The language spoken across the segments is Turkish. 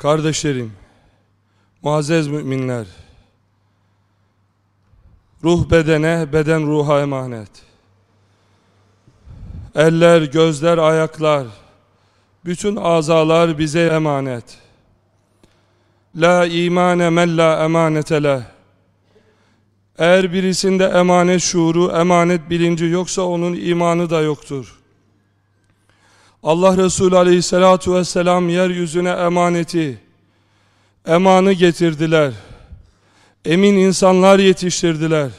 Kardeşlerim, muazzez müminler, ruh bedene, beden ruha emanet. Eller, gözler, ayaklar, bütün azalar bize emanet. La imane men la emanete. Eğer birisinde emanet şuuru, emanet bilinci yoksa onun imanı da yoktur. Allah Resulü aleyhissalatu vesselam yeryüzüne emaneti, emanı getirdiler. Emin insanlar yetiştirdiler.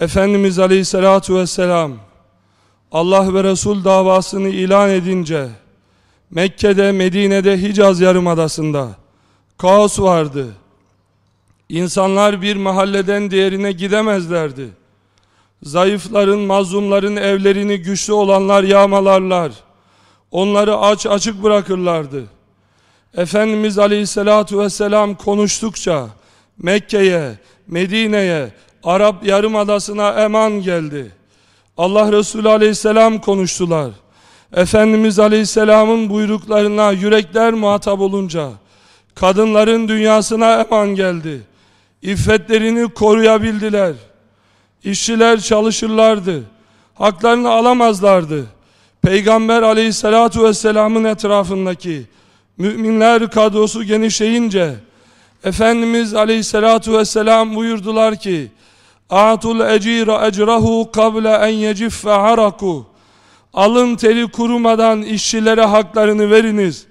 Efendimiz aleyhissalatu vesselam Allah ve Resul davasını ilan edince Mekke'de, Medine'de, Hicaz Yarımadası'nda kaos vardı. İnsanlar bir mahalleden diğerine gidemezlerdi. Zayıfların, mazlumların evlerini güçlü olanlar yağmalarlar. Onları aç açık bırakırlardı. Efendimiz Aleyhisselatü Vesselam konuştukça Mekke'ye, Medine'ye, Arap Yarımadası'na eman geldi. Allah Resulü Aleyhisselam konuştular. Efendimiz Aleyhisselam'ın buyruklarına yürekler muhatap olunca kadınların dünyasına eman geldi. İffetlerini koruyabildiler. İşçiler çalışırlardı. Haklarını alamazlardı. Peygamber aleyhissalatu vesselamın etrafındaki müminler kadrosu genişleyince Efendimiz aleyhissalatu vesselam buyurdular ki Atul ecira ecrahu kable en yeciffe haraku Alın teri kurumadan işçilere haklarını veriniz.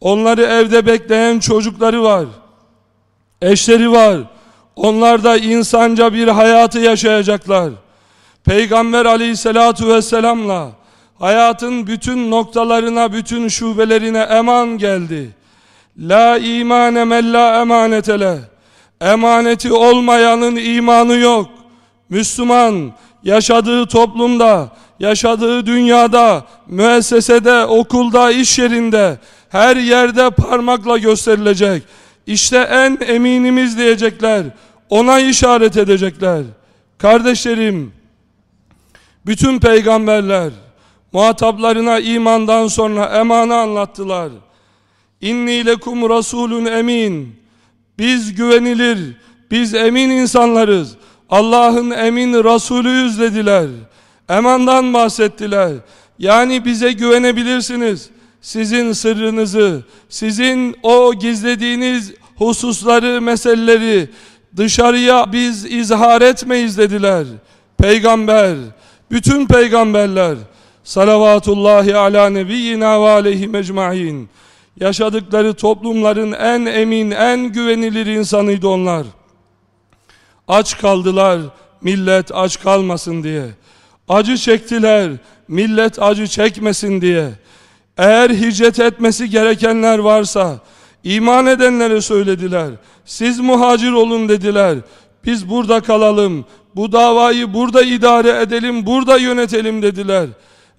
Onları evde bekleyen çocukları var. Eşleri var. Onlar da insanca bir hayatı yaşayacaklar. Peygamber aleyhissalatu vesselamla hayatın bütün noktalarına, bütün şubelerine eman geldi. La imane men la emanetele. Emaneti olmayanın imanı yok. Müslüman yaşadığı toplumda, yaşadığı dünyada, müessesede, okulda, iş yerinde, her yerde parmakla gösterilecek. İşte en eminimiz diyecekler. Ona işaret edecekler. Kardeşlerim, bütün peygamberler muhataplarına imandan sonra emanı anlattılar. İnni lekum rasulun emin. Biz güvenilir, biz emin insanlarız. Allah'ın emin Resulüyüz dediler. Emandan bahsettiler. Yani bize güvenebilirsiniz. Sizin sırrınızı, sizin o gizlediğiniz hususları, meseleleri dışarıya biz izhar etmeyiz dediler. Peygamber, bütün peygamberler salavatullahi ala nebiyyina ve aleyhi mecmain yaşadıkları toplumların en emin, en güvenilir insanıydı onlar. Aç kaldılar, millet aç kalmasın diye. Acı çektiler, millet acı çekmesin diye. Eğer hicret etmesi gerekenler varsa, iman edenlere söylediler. Siz muhacir olun dediler. Biz burada kalalım, bu davayı burada idare edelim, burada yönetelim dediler.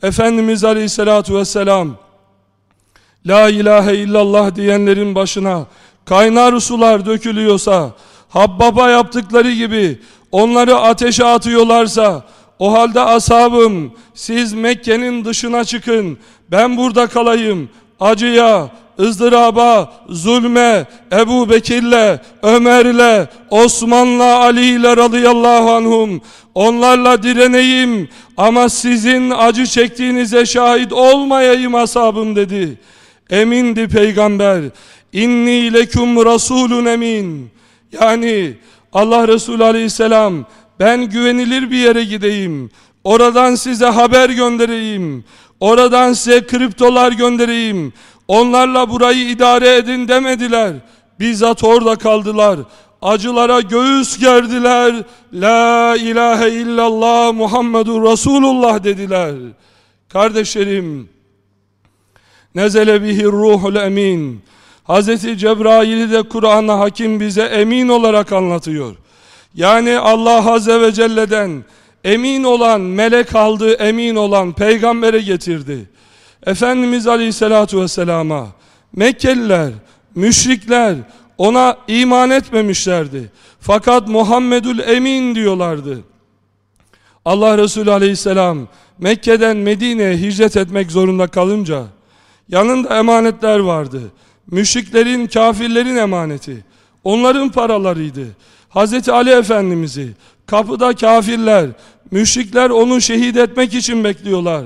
Efendimiz Aleyhisselatü Vesselam, La ilahe illallah diyenlerin başına kaynar sular dökülüyorsa, Habbaba yaptıkları gibi onları ateşe atıyorlarsa, o halde ashabım siz Mekke'nin dışına çıkın, ben burada kalayım, acıya, ızdıraba, zulme, Ebu Bekir'le, Ömer'le, Osman'la, Ali'yle radıyallahu anhum onlarla direneyim ama sizin acı çektiğinize şahit olmayayım ashabım dedi. Emindi peygamber. İnni leküm rasulun emin. Yani Allah Resulü aleyhisselam ben güvenilir bir yere gideyim. Oradan size haber göndereyim. Oradan size kriptolar göndereyim. Onlarla burayı idare edin demediler. Bizzat orada kaldılar. Acılara göğüs gerdiler. La ilahe illallah Muhammedur Resulullah dediler. Kardeşlerim, Nezele bihir ruhul emin. Hazreti Cebrail'i de Kur'an'a hakim bize emin olarak anlatıyor. Yani Allah Azze ve Celle'den emin olan, melek aldı, emin olan peygambere getirdi. Efendimiz Aleyhisselatü Vesselam'a Mekkeliler, müşrikler ona iman etmemişlerdi. Fakat Muhammedül Emin diyorlardı. Allah Resulü Aleyhisselam Mekke'den Medine'ye hicret etmek zorunda kalınca yanında emanetler vardı. Müşriklerin, kafirlerin emaneti. Onların paralarıydı. Hazreti Ali Efendimiz'i kapıda kafirler, müşrikler onu şehit etmek için bekliyorlar.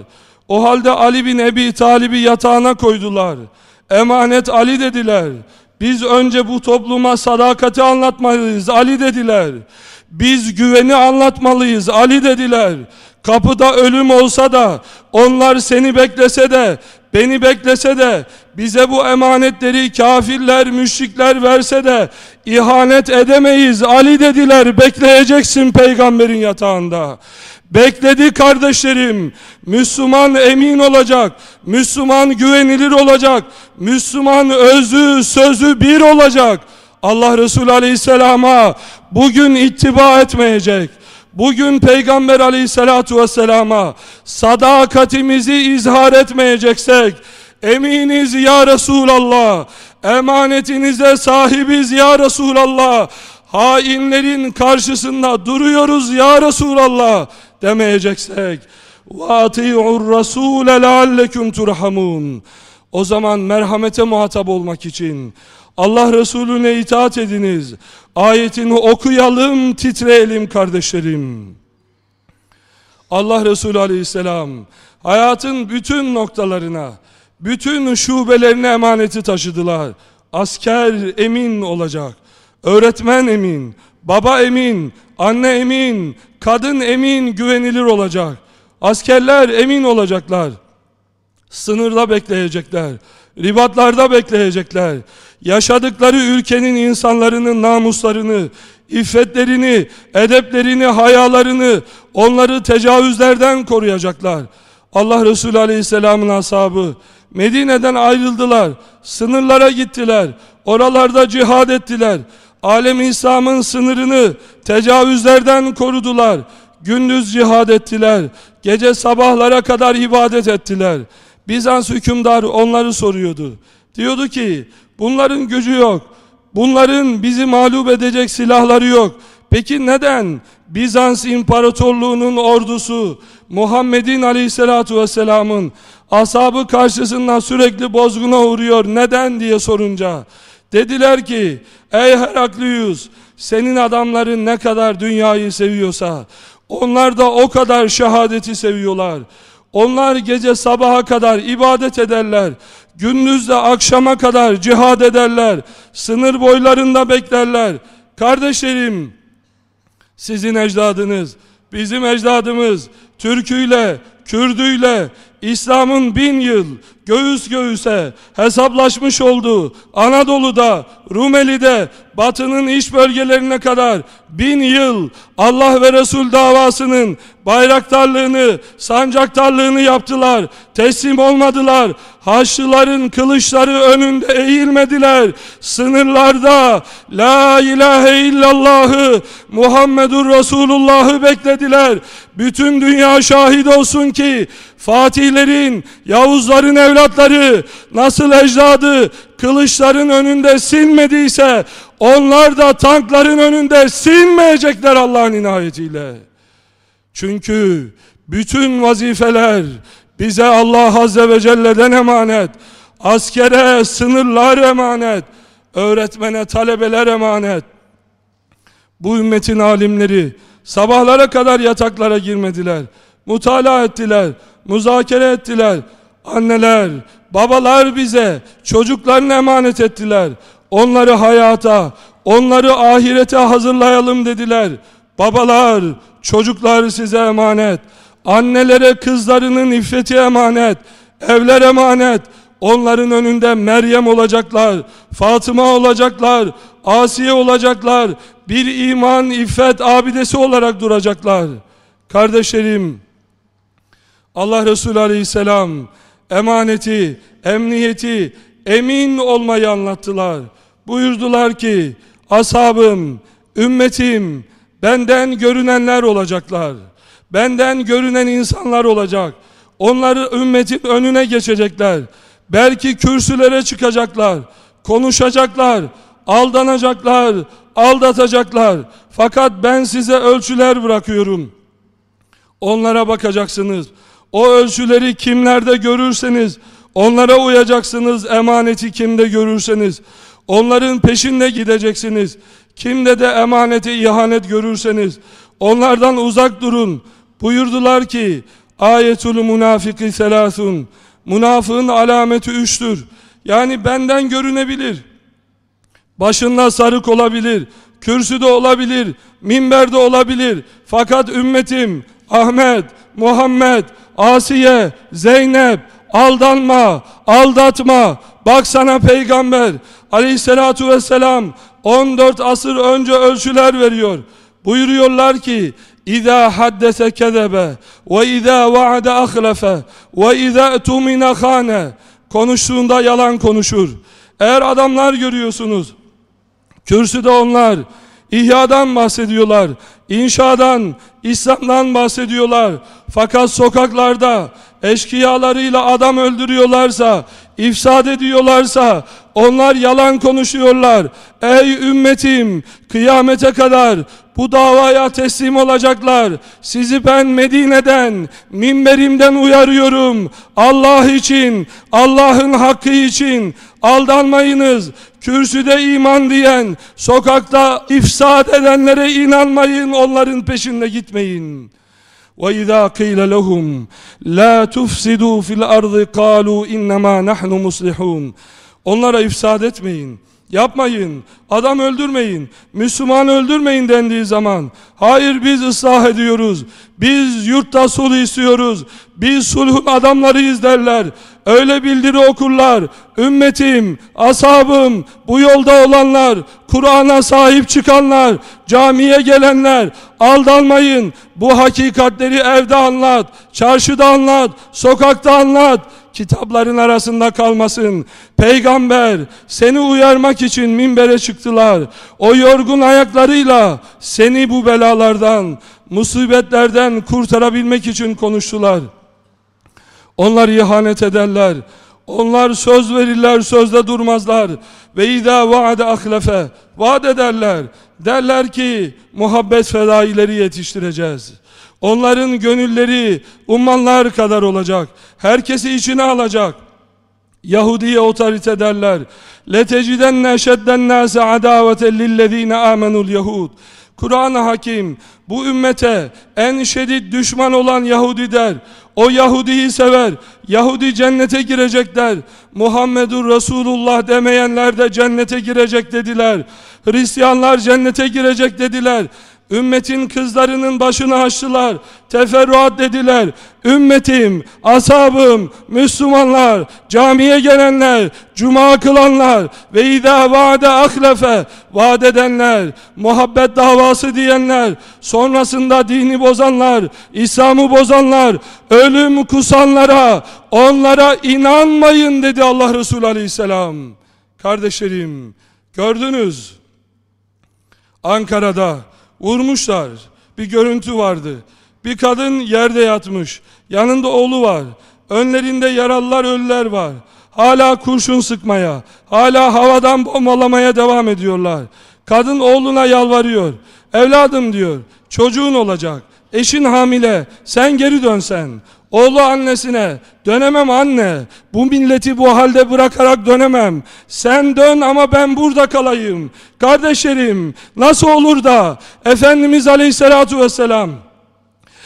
O halde Ali bin Ebi Talib'i yatağına koydular. Emanet Ali dediler. Biz önce bu topluma sadakati anlatmalıyız Ali dediler. Biz güveni anlatmalıyız Ali dediler. Kapıda ölüm olsa da onlar seni beklese de beni beklese de bize bu emanetleri kafirler müşrikler verse de ihanet edemeyiz Ali dediler bekleyeceksin peygamberin yatağında. Bekledi kardeşlerim. Müslüman emin olacak. Müslüman güvenilir olacak. Müslüman özü sözü bir olacak. Allah Resulü Aleyhisselam'a bugün ittiba etmeyecek. Bugün Peygamber Aleyhisselatu Vesselam'a sadakatimizi izhar etmeyeceksek eminiz ya Resulallah emanetinize sahibiz ya Resulallah hainlerin karşısında duruyoruz ya Resulallah demeyeceksek وَاَطِيعُ الرَّسُولَ لَعَلَّكُمْ تُرْحَمُونَ O zaman merhamete muhatap olmak için Allah Resulüne itaat ediniz. Ayetini okuyalım, titreyelim kardeşlerim. Allah Resulü Aleyhisselam hayatın bütün noktalarına, bütün şubelerine emaneti taşıdılar. Asker emin olacak, öğretmen emin, baba emin, anne emin, kadın emin, güvenilir olacak. Askerler emin olacaklar. Sınırda bekleyecekler. Ribatlarda bekleyecekler. Yaşadıkları ülkenin insanların namuslarını, iffetlerini, edeplerini, hayalarını, onları tecavüzlerden koruyacaklar. Allah Resulü Aleyhisselam'ın ashabı Medine'den ayrıldılar. Sınırlara gittiler. Oralarda cihad ettiler. Alem İslam'ın sınırını tecavüzlerden korudular. Gündüz cihad ettiler. Gece sabahlara kadar ibadet ettiler. Bizans hükümdarı onları soruyordu. Diyordu ki bunların gücü yok. Bunların bizi mağlup edecek silahları yok. Peki neden Bizans İmparatorluğu'nun ordusu Muhammed'in aleyhissalatu vesselamın ashabı karşısında sürekli bozguna uğruyor neden diye sorunca dediler ki ey Heraklius senin adamların ne kadar dünyayı seviyorsa onlar da o kadar şehadeti seviyorlar. Onlar gece sabaha kadar ibadet ederler. Gündüzde akşama kadar cihad ederler. Sınır boylarında beklerler. Kardeşlerim, sizin ecdadınız, bizim ecdadımız Türküyle, Kürdüyle, İslam'ın bin yıl göğüs göğüse hesaplaşmış olduğu Anadolu'da, Rumeli'de, Batı'nın iç bölgelerine kadar bin yıl Allah ve Resul davasının bayraktarlığını, sancaktarlığını yaptılar. Teslim olmadılar. Haçlıların kılıçları önünde eğilmediler. Sınırlarda La ilahe illallahı Muhammedur Resulullah'ı beklediler. Bütün dünya şahit olsun ki Fatihlerin, Yavuzların evlatları nasıl ecdadı kılıçların önünde sinmediyse onlar da tankların önünde sinmeyecekler Allah'ın inayetiyle. Çünkü bütün vazifeler bize Allah Azze ve Celle'den emanet. Askere sınırlar emanet. Öğretmene talebeler emanet. Bu ümmetin alimleri sabahlara kadar yataklara girmediler. Mutala ettiler, muzakere ettiler. Anneler, babalar bize çocuklarını emanet ettiler. Onları hayata, onları ahirete hazırlayalım dediler. Babalar, çocuklar size emanet. Annelere kızlarının iffeti emanet. Evler emanet. Onların önünde Meryem olacaklar, Fatıma olacaklar, Asiye olacaklar. Bir iman, iffet abidesi olarak duracaklar. Kardeşlerim, Allah Resulü Aleyhisselam emaneti, emniyeti, emin olmayı anlattılar. Buyurdular ki, ashabım, ümmetim, benden görünenler olacaklar. Benden görünen insanlar olacak. Onları ümmetin önüne geçecekler. Belki kürsülere çıkacaklar. Konuşacaklar. Aldanacaklar. Aldatacaklar. Fakat ben size ölçüler bırakıyorum. Onlara bakacaksınız. O ölçüleri kimlerde görürseniz Onlara uyacaksınız emaneti kimde görürseniz. Onların peşinde gideceksiniz. Kimde de emaneti ihanet görürseniz onlardan uzak durun. Buyurdular ki ayetul münafiki selasun. Münafığın alameti üçtür. Yani benden görünebilir. Başında sarık olabilir. Kürsüde olabilir. Minberde olabilir. Fakat ümmetim Ahmet, Muhammed, Asiye, Zeynep aldanma, aldatma. Bak sana peygamber aleyhissalatu vesselam 14 asır önce ölçüler veriyor. Buyuruyorlar ki İza haddese kezebe ve iza vaade ahlafe ve iza tumina khane konuştuğunda yalan konuşur. Eğer adamlar görüyorsunuz kürsüde onlar İhyadan bahsediyorlar, inşadan, İslam'dan bahsediyorlar. Fakat sokaklarda eşkıyalarıyla adam öldürüyorlarsa, ifsad ediyorlarsa, onlar yalan konuşuyorlar. Ey ümmetim, kıyamete kadar bu davaya teslim olacaklar. Sizi ben Medine'den, minberimden uyarıyorum. Allah için, Allah'ın hakkı için aldanmayınız. Kürsüde iman diyen, sokakta ifsad edenlere inanmayın, onların peşinde gitmeyin. وَإِذَا قِيلَ لَهُمْ لَا تُفْسِدُوا فِي الْأَرْضِ قَالُوا إِنَّمَا نَحْنُ مُصْلِحُونَ Onlara ifsad etmeyin. Yapmayın, adam öldürmeyin, Müslüman öldürmeyin dendiği zaman, hayır biz ıslah ediyoruz, biz yurtta sulh istiyoruz, biz sulhun adamlarıyız derler. Öyle bildiri okurlar, ümmetim, ashabım, bu yolda olanlar, Kur'an'a sahip çıkanlar, camiye gelenler, aldanmayın, bu hakikatleri evde anlat, çarşıda anlat, sokakta anlat, kitapların arasında kalmasın. Peygamber seni uyarmak için minbere çıktılar. O yorgun ayaklarıyla seni bu belalardan, musibetlerden kurtarabilmek için konuştular. Onlar ihanet ederler. Onlar söz verirler, sözde durmazlar. Ve izâ vaade ahlefe. Vaat ederler. Derler ki muhabbet fedaileri yetiştireceğiz. Onların gönülleri ummanlar kadar olacak. Herkesi içine alacak. Yahudiye otorite derler. لَتَجِدَنَّ شَدَّ النَّاسَ عَدَاوَةً لِلَّذ۪ينَ آمَنُوا الْيَهُودِ Kur'an-ı Hakim bu ümmete en şiddet düşman olan Yahudi der. O Yahudi'yi sever. Yahudi cennete girecek der. Muhammedur Resulullah demeyenler de cennete girecek dediler. Hristiyanlar cennete girecek dediler. Ümmetin kızlarının başını açtılar. Teferruat dediler. Ümmetim, ashabım, Müslümanlar, camiye gelenler, cuma kılanlar ve idâ vaade ahlefe vaat edenler, muhabbet davası diyenler, sonrasında dini bozanlar, İslam'ı bozanlar, ölüm kusanlara, onlara inanmayın dedi Allah Resulü Aleyhisselam. Kardeşlerim, gördünüz Ankara'da Vurmuşlar. Bir görüntü vardı. Bir kadın yerde yatmış. Yanında oğlu var. Önlerinde yaralılar ölüler var. Hala kurşun sıkmaya, hala havadan bombalamaya devam ediyorlar. Kadın oğluna yalvarıyor. Evladım diyor, çocuğun olacak. Eşin hamile, sen geri dönsen. Oğlu annesine dönemem anne bu milleti bu halde bırakarak dönemem sen dön ama ben burada kalayım kardeşlerim nasıl olur da Efendimiz aleyhissalatu vesselam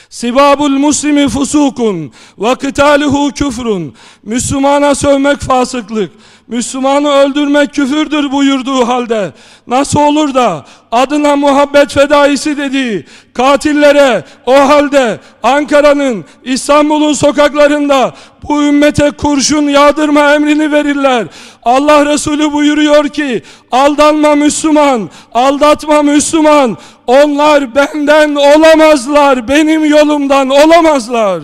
Sibabul muslimi fusukun ve kıtaluhu küfrun. Müslümana sövmek fasıklık. Müslümanı öldürmek küfürdür buyurduğu halde nasıl olur da adına muhabbet fedaisi dediği katillere o halde Ankara'nın İstanbul'un sokaklarında bu ümmete kurşun yağdırma emrini verirler. Allah Resulü buyuruyor ki aldanma Müslüman, aldatma Müslüman. Onlar benden olamazlar, benim yolumdan olamazlar.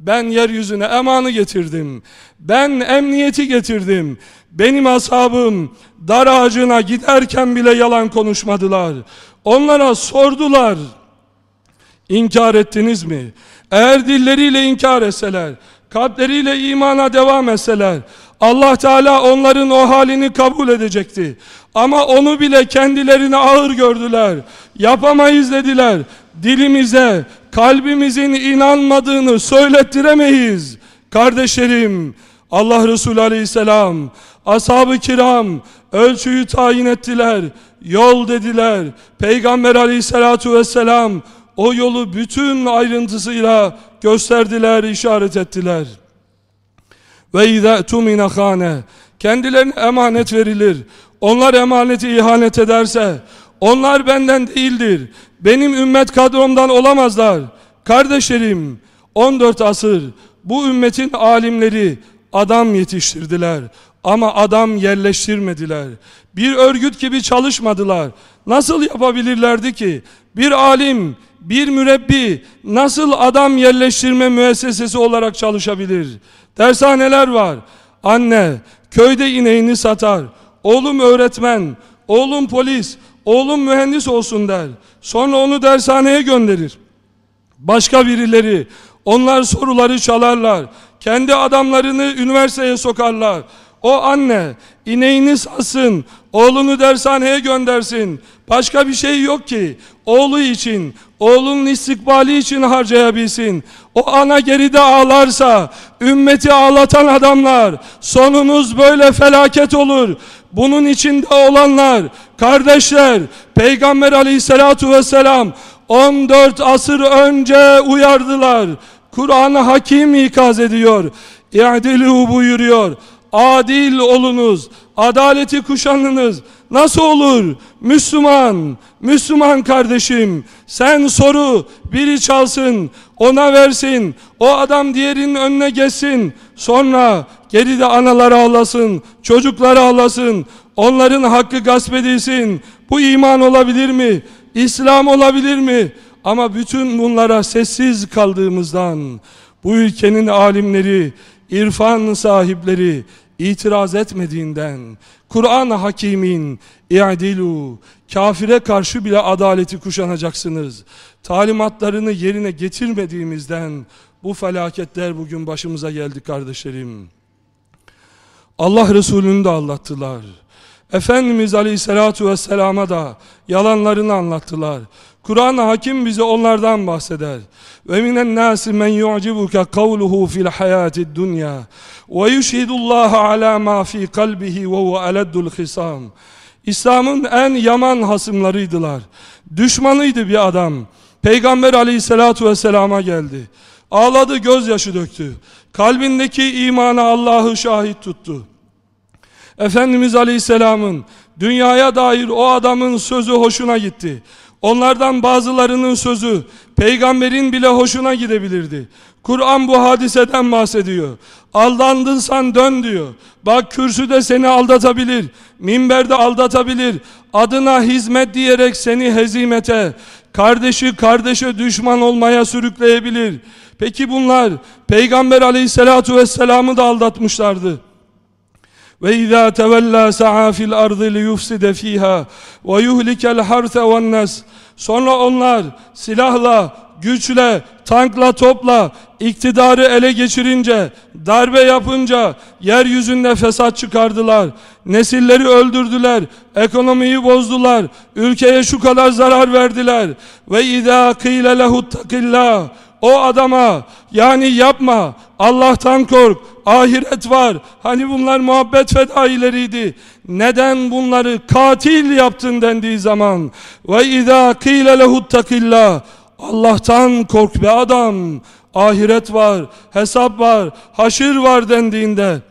Ben yeryüzüne emanı getirdim. Ben emniyeti getirdim. Benim ashabım dar ağacına giderken bile yalan konuşmadılar. Onlara sordular. İnkar ettiniz mi? Eğer dilleriyle inkar etseler, kalpleriyle imana devam etseler, Allah Teala onların o halini kabul edecekti. Ama onu bile kendilerine ağır gördüler. Yapamayız dediler. Dilimize, kalbimizin inanmadığını söylettiremeyiz. Kardeşlerim, Allah Resulü Aleyhisselam, ashab-ı kiram ölçüyü tayin ettiler, yol dediler. Peygamber Aleyhisselatu Vesselam o yolu bütün ayrıntısıyla gösterdiler, işaret ettiler. Ve izâ tumine khâne kendilerine emanet verilir. Onlar emaneti ihanet ederse onlar benden değildir. Benim ümmet kadromdan olamazlar. Kardeşlerim 14 asır bu ümmetin alimleri adam yetiştirdiler. Ama adam yerleştirmediler. Bir örgüt gibi çalışmadılar. Nasıl yapabilirlerdi ki? Bir alim, bir mürebbi nasıl adam yerleştirme müessesesi olarak çalışabilir? Dershaneler var. Anne köyde ineğini satar. Oğlum öğretmen, oğlum polis, oğlum mühendis olsun der. Sonra onu dershaneye gönderir. Başka birileri onlar soruları çalarlar. Kendi adamlarını üniversiteye sokarlar. O anne ineğini satsın, oğlunu dershaneye göndersin. Başka bir şey yok ki. Oğlu için, oğlunun istikbali için harcayabilsin. O ana geride ağlarsa, ümmeti ağlatan adamlar, sonunuz böyle felaket olur. Bunun içinde olanlar, kardeşler, Peygamber aleyhissalatu vesselam 14 asır önce uyardılar. Kur'an-ı Hakim ikaz ediyor. İ'dilu buyuruyor. Adil olunuz. Adaleti kuşanınız. Nasıl olur? Müslüman, Müslüman kardeşim sen soru biri çalsın ona versin o adam diğerinin önüne geçsin sonra geride anaları ağlasın çocukları ağlasın onların hakkı gasp edilsin bu iman olabilir mi? İslam olabilir mi? Ama bütün bunlara sessiz kaldığımızdan bu ülkenin alimleri, irfan sahipleri itiraz etmediğinden Kur'an-ı Hakim'in i'dilu kafire karşı bile adaleti kuşanacaksınız. Talimatlarını yerine getirmediğimizden bu felaketler bugün başımıza geldi kardeşlerim. Allah Resulü'nü de anlattılar. Efendimiz Aleyhisselatü Vesselam'a da yalanlarını anlattılar. Kur'an-ı Hakim bize onlardan bahseder. Ve minen nasi men yu'cibuke kavluhu fil hayatid dunya ve yushhidullaha ala ma fi kalbihi ve huve aleddul hisam. İslam'ın en yaman hasımlarıydılar. Düşmanıydı bir adam. Peygamber aleyhissalatu vesselama geldi. Ağladı gözyaşı döktü. Kalbindeki imanı Allah'ı şahit tuttu. Efendimiz aleyhisselamın dünyaya dair o adamın sözü hoşuna gitti. Onlardan bazılarının sözü peygamberin bile hoşuna gidebilirdi. Kur'an bu hadiseden bahsediyor. Aldandınsan dön diyor. Bak kürsü de seni aldatabilir. Minberde aldatabilir. Adına hizmet diyerek seni hezimete, kardeşi kardeşe düşman olmaya sürükleyebilir. Peki bunlar Peygamber aleyhissalatu vesselam'ı da aldatmışlardı. Fil ardı li yufside fîhâ ve yuhlikel harse ven nas. Sonra onlar silahla, güçle, tankla, topla iktidarı ele geçirince, darbe yapınca yeryüzünde fesat çıkardılar. Nesilleri öldürdüler, ekonomiyi bozdular, ülkeye şu kadar zarar verdiler. Ve izâ kîle lehuttakillâh o adama yani yapma Allah'tan kork ahiret var hani bunlar muhabbet fedaileriydi neden bunları katil yaptın dendiği zaman ve izâ kîle lehuttakillâh Allah'tan kork be adam ahiret var hesap var haşir var dendiğinde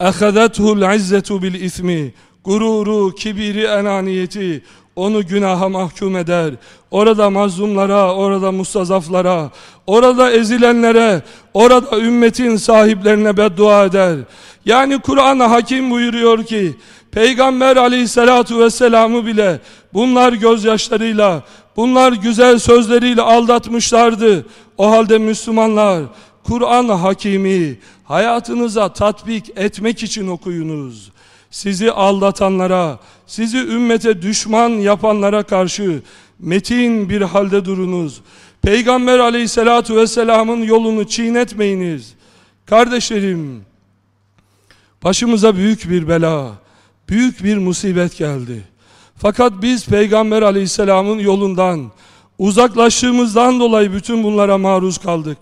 اَخَذَتْهُ الْعِزَّةُ بِالْاِثْمِ Gururu, kibiri, enaniyeti onu günaha mahkum eder. Orada mazlumlara, orada mustazaflara, orada ezilenlere, orada ümmetin sahiplerine beddua eder. Yani Kur'an hakim buyuruyor ki, Peygamber aleyhissalatu vesselam'ı bile bunlar gözyaşlarıyla, bunlar güzel sözleriyle aldatmışlardı. O halde Müslümanlar, Kur'an hakimi hayatınıza tatbik etmek için okuyunuz sizi aldatanlara, sizi ümmete düşman yapanlara karşı metin bir halde durunuz. Peygamber aleyhissalatu vesselamın yolunu çiğnetmeyiniz. Kardeşlerim, başımıza büyük bir bela, büyük bir musibet geldi. Fakat biz Peygamber aleyhisselamın yolundan, uzaklaştığımızdan dolayı bütün bunlara maruz kaldık.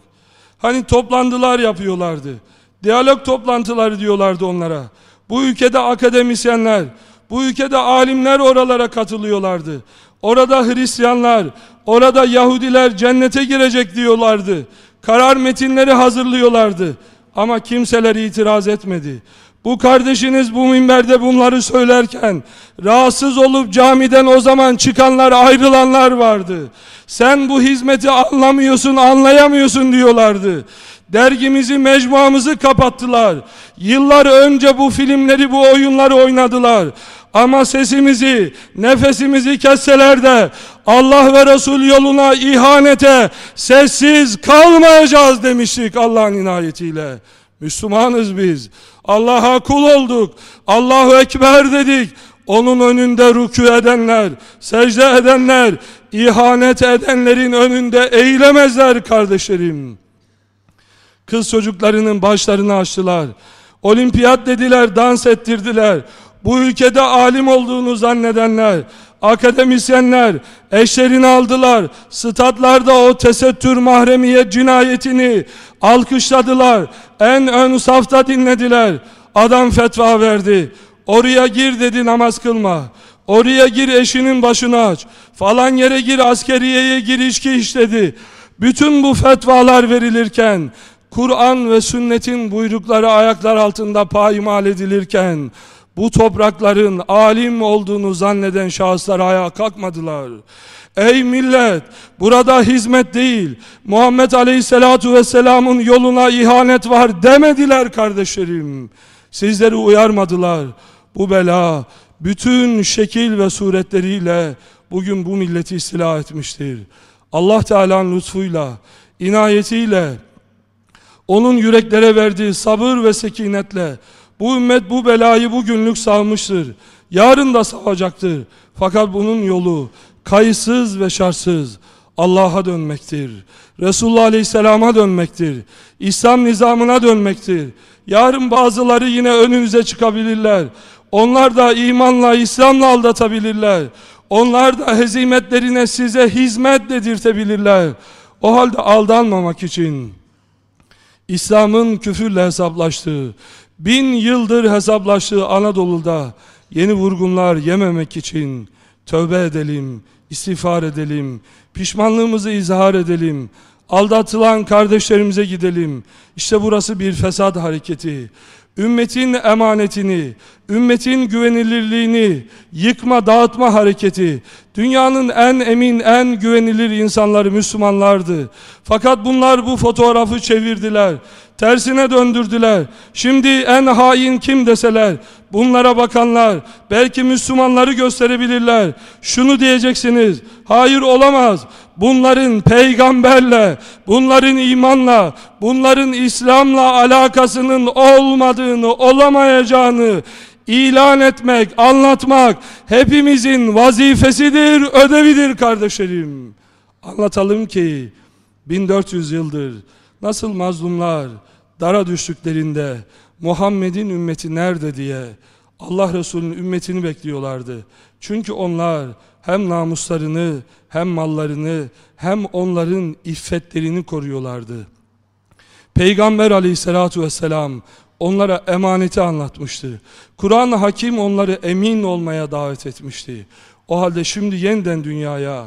Hani toplandılar yapıyorlardı. Diyalog toplantıları diyorlardı onlara. Bu ülkede akademisyenler, bu ülkede alimler oralara katılıyorlardı. Orada Hristiyanlar, orada Yahudiler cennete girecek diyorlardı. Karar metinleri hazırlıyorlardı. Ama kimseler itiraz etmedi. Bu kardeşiniz bu minberde bunları söylerken rahatsız olup camiden o zaman çıkanlar ayrılanlar vardı. Sen bu hizmeti anlamıyorsun anlayamıyorsun diyorlardı. Dergimizi mecmuamızı kapattılar. Yıllar önce bu filmleri bu oyunları oynadılar. Ama sesimizi, nefesimizi kesseler de Allah ve Resul yoluna ihanete sessiz kalmayacağız demiştik Allah'ın inayetiyle. Müslümanız biz. Allah'a kul olduk. Allahu Ekber dedik. Onun önünde rükû edenler, secde edenler, ihanet edenlerin önünde eğilemezler kardeşlerim. Kız çocuklarının başlarını açtılar. Olimpiyat dediler, dans ettirdiler. Bu ülkede alim olduğunu zannedenler, akademisyenler eşlerini aldılar. Statlarda o tesettür mahremiyet cinayetini alkışladılar. En ön safta dinlediler. Adam fetva verdi. Oraya gir dedi namaz kılma. Oraya gir eşinin başını aç. Falan yere gir askeriyeye gir içki iş dedi. Bütün bu fetvalar verilirken Kur'an ve sünnetin buyrukları ayaklar altında paymal edilirken bu toprakların alim olduğunu zanneden şahıslar ayağa kalkmadılar. Ey millet burada hizmet değil Muhammed Aleyhisselatu Vesselam'ın yoluna ihanet var demediler kardeşlerim. Sizleri uyarmadılar. Bu bela bütün şekil ve suretleriyle bugün bu milleti istila etmiştir. Allah Teala'nın lütfuyla, inayetiyle, onun yüreklere verdiği sabır ve sekinetle bu ümmet bu belayı bugünlük salmıştır. Yarın da savacaktır. Fakat bunun yolu kayıtsız ve şartsız Allah'a dönmektir. Resulullah Aleyhisselam'a dönmektir. İslam nizamına dönmektir. Yarın bazıları yine önünüze çıkabilirler. Onlar da imanla, İslam'la aldatabilirler. Onlar da hezimetlerine size hizmet dedirtebilirler. O halde aldanmamak için İslam'ın küfürle hesaplaştığı, bin yıldır hesaplaştığı Anadolu'da yeni vurgunlar yememek için tövbe edelim, istiğfar edelim, pişmanlığımızı izhar edelim, aldatılan kardeşlerimize gidelim. İşte burası bir fesat hareketi. Ümmetin emanetini, ümmetin güvenilirliğini yıkma, dağıtma hareketi. Dünyanın en emin, en güvenilir insanları Müslümanlardı. Fakat bunlar bu fotoğrafı çevirdiler. Tersine döndürdüler. Şimdi en hain kim deseler, bunlara bakanlar, belki Müslümanları gösterebilirler. Şunu diyeceksiniz, hayır olamaz. Bunların peygamberle, bunların imanla, bunların İslam'la alakasının olmadığını, olamayacağını ilan etmek, anlatmak hepimizin vazifesidir, ödevidir kardeşlerim. Anlatalım ki 1400 yıldır nasıl mazlumlar dara düştüklerinde Muhammed'in ümmeti nerede diye Allah Resulü'nün ümmetini bekliyorlardı. Çünkü onlar hem namuslarını hem mallarını hem onların iffetlerini koruyorlardı. Peygamber aleyhissalatu vesselam onlara emaneti anlatmıştı. Kur'an-ı Hakim onları emin olmaya davet etmişti. O halde şimdi yeniden dünyaya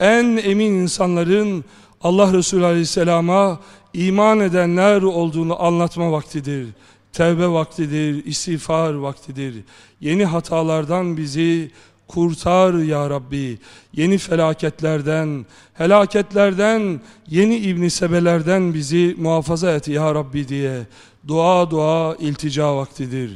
en emin insanların Allah Resulü Aleyhisselam'a iman edenler olduğunu anlatma vaktidir. Tevbe vaktidir, istiğfar vaktidir. Yeni hatalardan bizi kurtar ya Rabbi. Yeni felaketlerden, helaketlerden, yeni İbn Sebelerden bizi muhafaza et ya Rabbi diye dua dua iltica vaktidir.